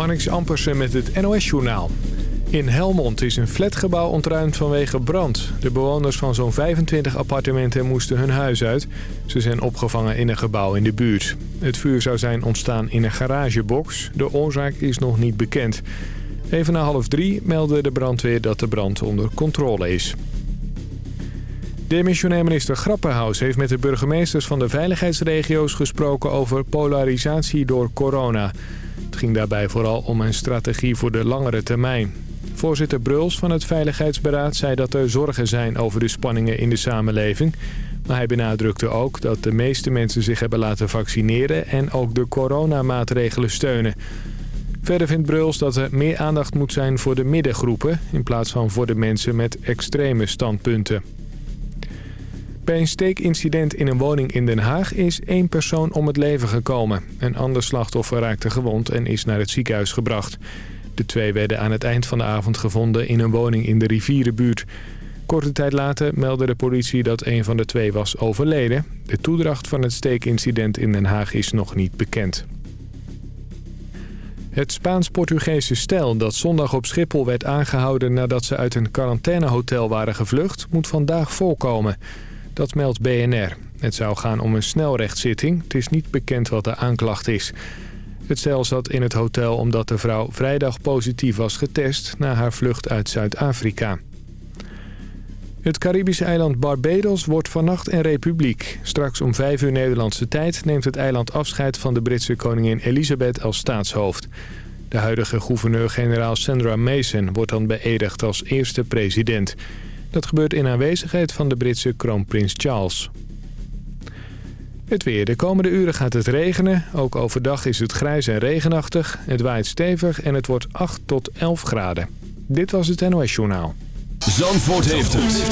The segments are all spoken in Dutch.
Marnix Ampersen met het NOS-journaal. In Helmond is een flatgebouw ontruimd vanwege brand. De bewoners van zo'n 25 appartementen moesten hun huis uit. Ze zijn opgevangen in een gebouw in de buurt. Het vuur zou zijn ontstaan in een garagebox. De oorzaak is nog niet bekend. Even na half drie meldde de brandweer dat de brand onder controle is. Demissionair minister Grapperhaus heeft met de burgemeesters van de veiligheidsregio's gesproken over polarisatie door corona. Het ging daarbij vooral om een strategie voor de langere termijn. Voorzitter Bruls van het Veiligheidsberaad zei dat er zorgen zijn over de spanningen in de samenleving. Maar hij benadrukte ook dat de meeste mensen zich hebben laten vaccineren en ook de coronamaatregelen steunen. Verder vindt Bruls dat er meer aandacht moet zijn voor de middengroepen... in plaats van voor de mensen met extreme standpunten. Bij een steekincident in een woning in Den Haag is één persoon om het leven gekomen. Een ander slachtoffer raakte gewond en is naar het ziekenhuis gebracht. De twee werden aan het eind van de avond gevonden in een woning in de rivierenbuurt. Korte tijd later meldde de politie dat een van de twee was overleden. De toedracht van het steekincident in Den Haag is nog niet bekend. Het Spaans-Portugese stel dat zondag op Schiphol werd aangehouden... nadat ze uit een quarantainehotel waren gevlucht, moet vandaag voorkomen. Dat meldt BNR. Het zou gaan om een snelrechtszitting. Het is niet bekend wat de aanklacht is. Het stel zat in het hotel omdat de vrouw vrijdag positief was getest... na haar vlucht uit Zuid-Afrika. Het Caribische eiland Barbados wordt vannacht een republiek. Straks om 5 uur Nederlandse tijd neemt het eiland afscheid van de Britse koningin Elisabeth als staatshoofd. De huidige gouverneur-generaal Sandra Mason wordt dan beëdigd als eerste president. Dat gebeurt in aanwezigheid van de Britse kroonprins Charles. Het weer. De komende uren gaat het regenen. Ook overdag is het grijs en regenachtig. Het waait stevig en het wordt 8 tot 11 graden. Dit was het NOS Journaal. Zandvoort heeft het.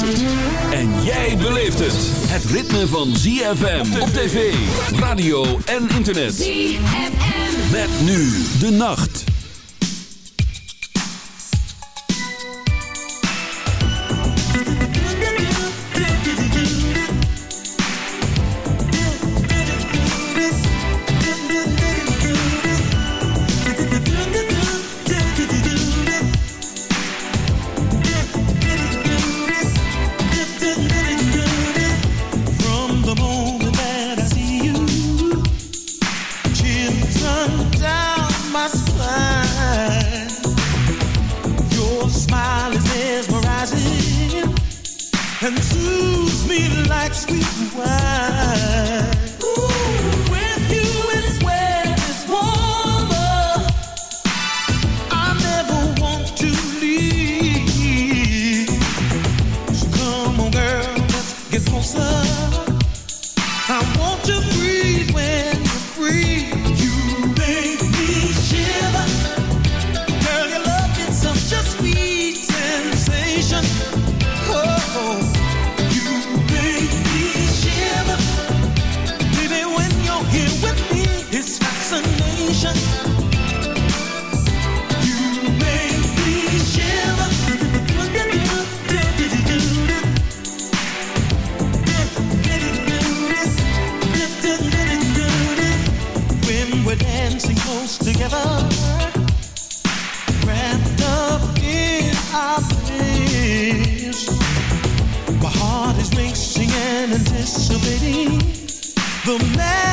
En jij beleeft het. Het ritme van ZFM op tv, radio en internet. ZFM. Met nu de nacht. The magic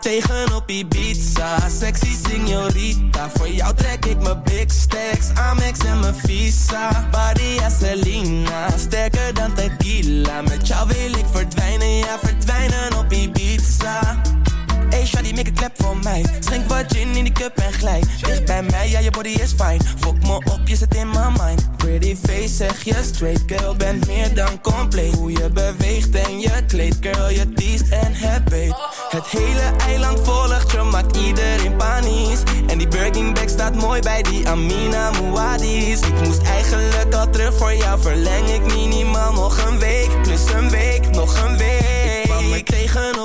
tegen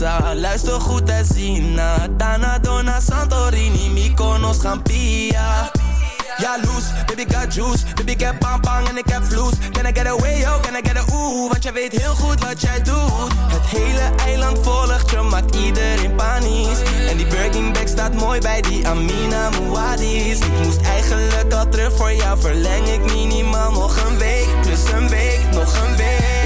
Luister goed en Zina na. Tana, Donna, Santorini Mykonos, gaan Ja loes, baby got juice. Baby ik heb pang, en ik heb vloes. Can I get away, yo, can I get a ooh? Want jij weet heel goed wat jij doet. Het hele eiland volgt je, maakt iedereen panisch. En die Birkin bag staat mooi bij die Amina Muadis. Ik moest eigenlijk al terug voor jou Verleng ik minimaal nog een week. Plus een week, nog een week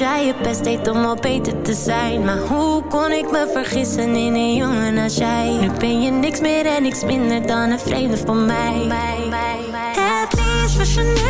jij je best deed om al beter te zijn. Maar hoe kon ik me vergissen in een jongen als jij? Nu ben je niks meer en niks minder dan een vreemde van mij. Het liefst was je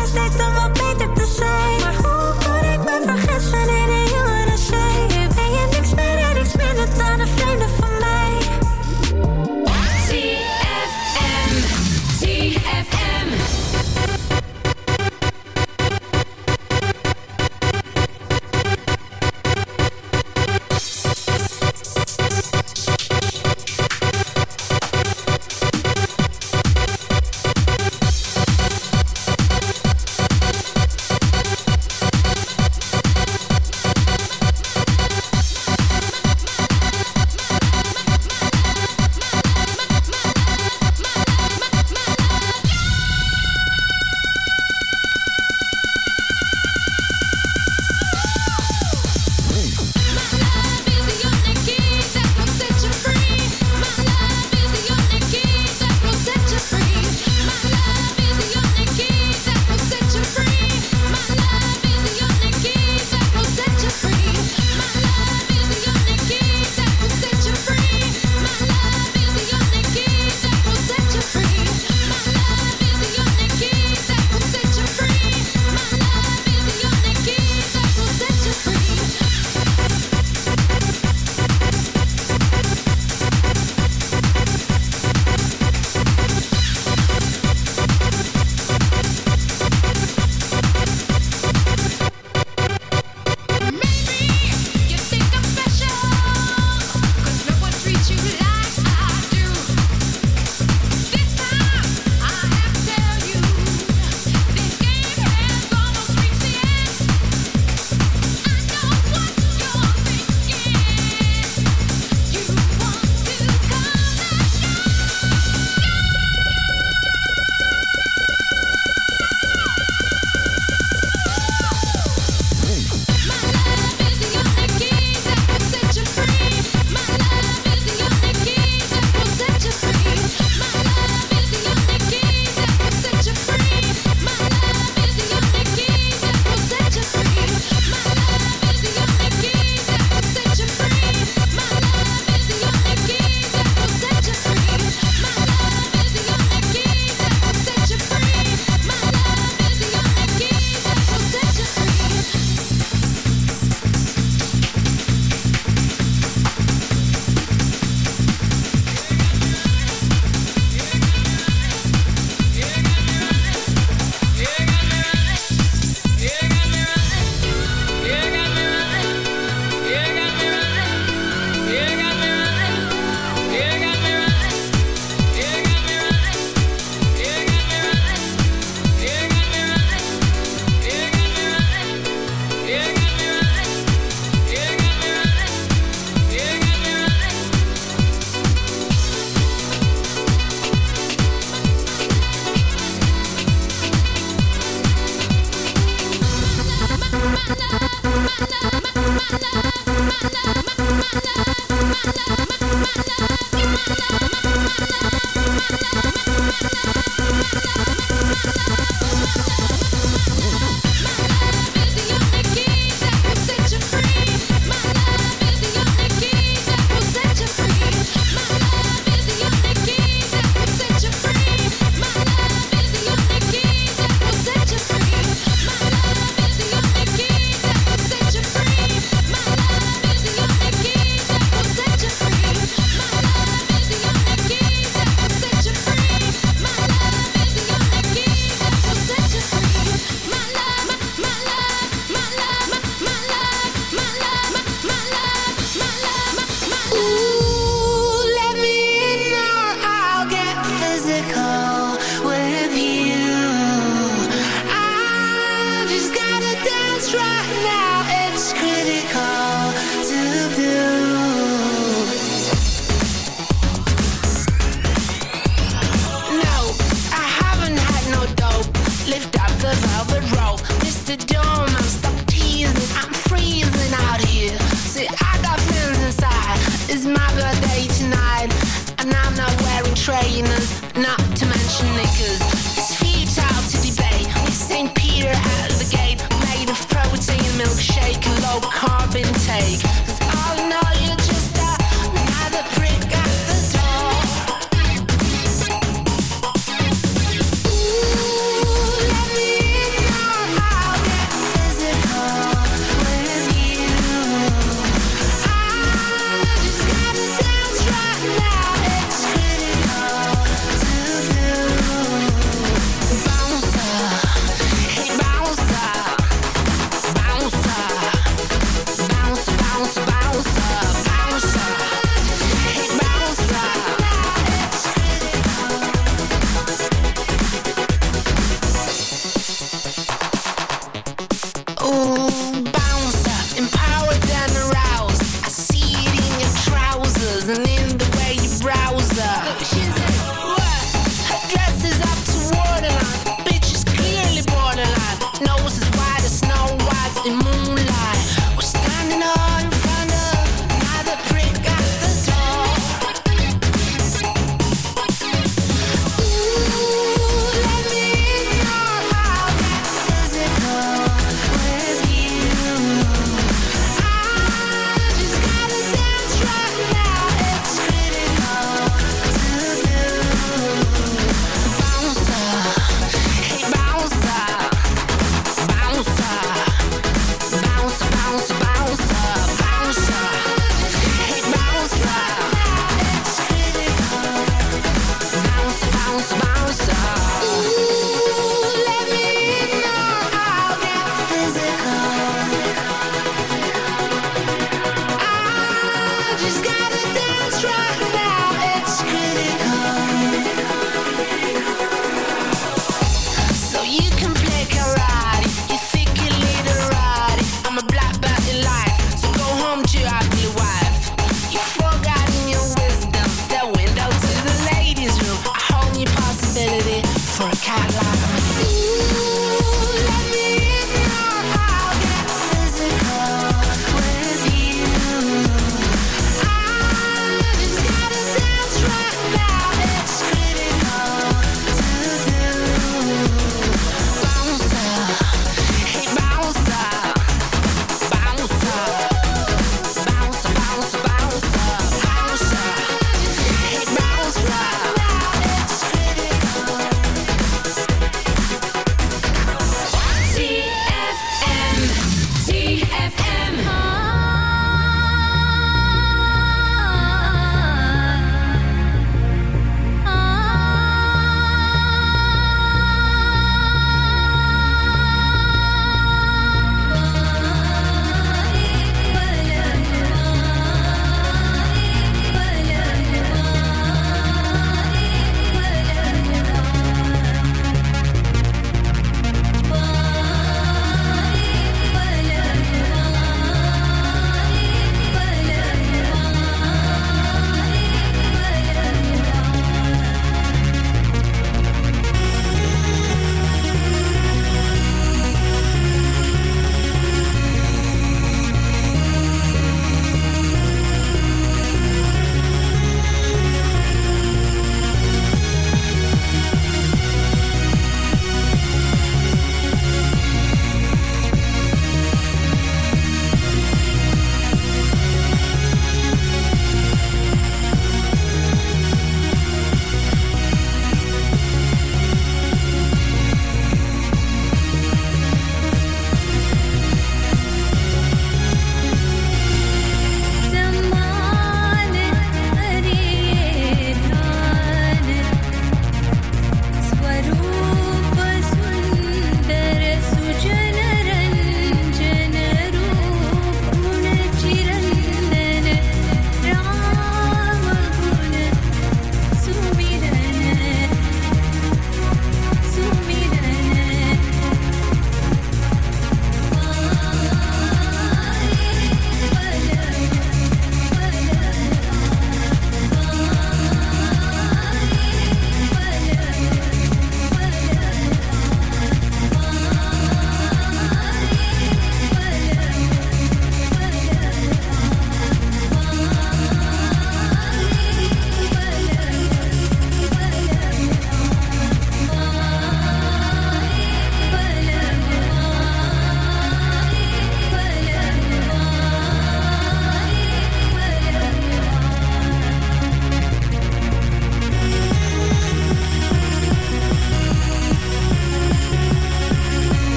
Ooh, let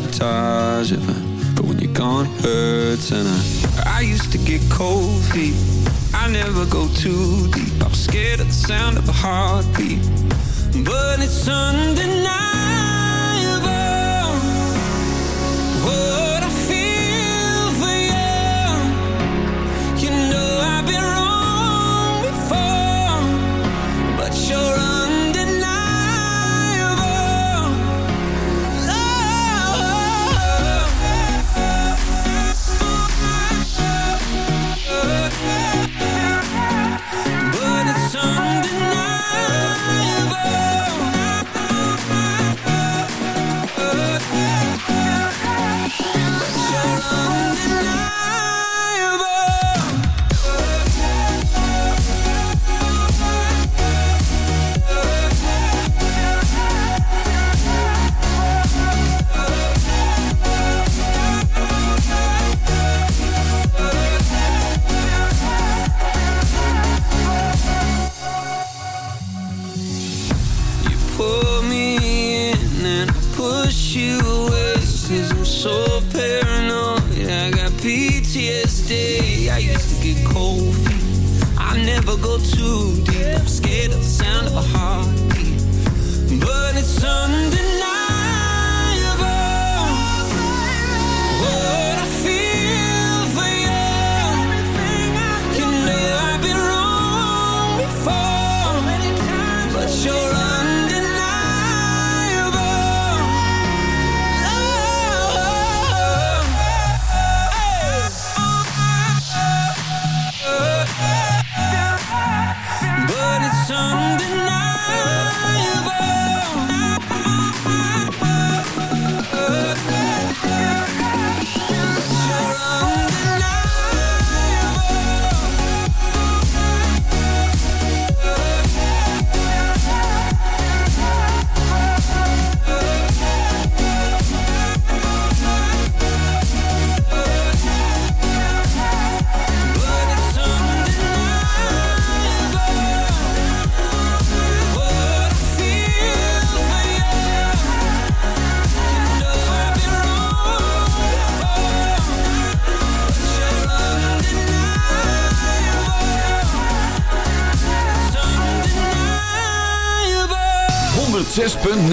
sabotage it, but when you're gone, it hurts. And I, I used to get cold feet. I never go too deep.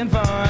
looking fun.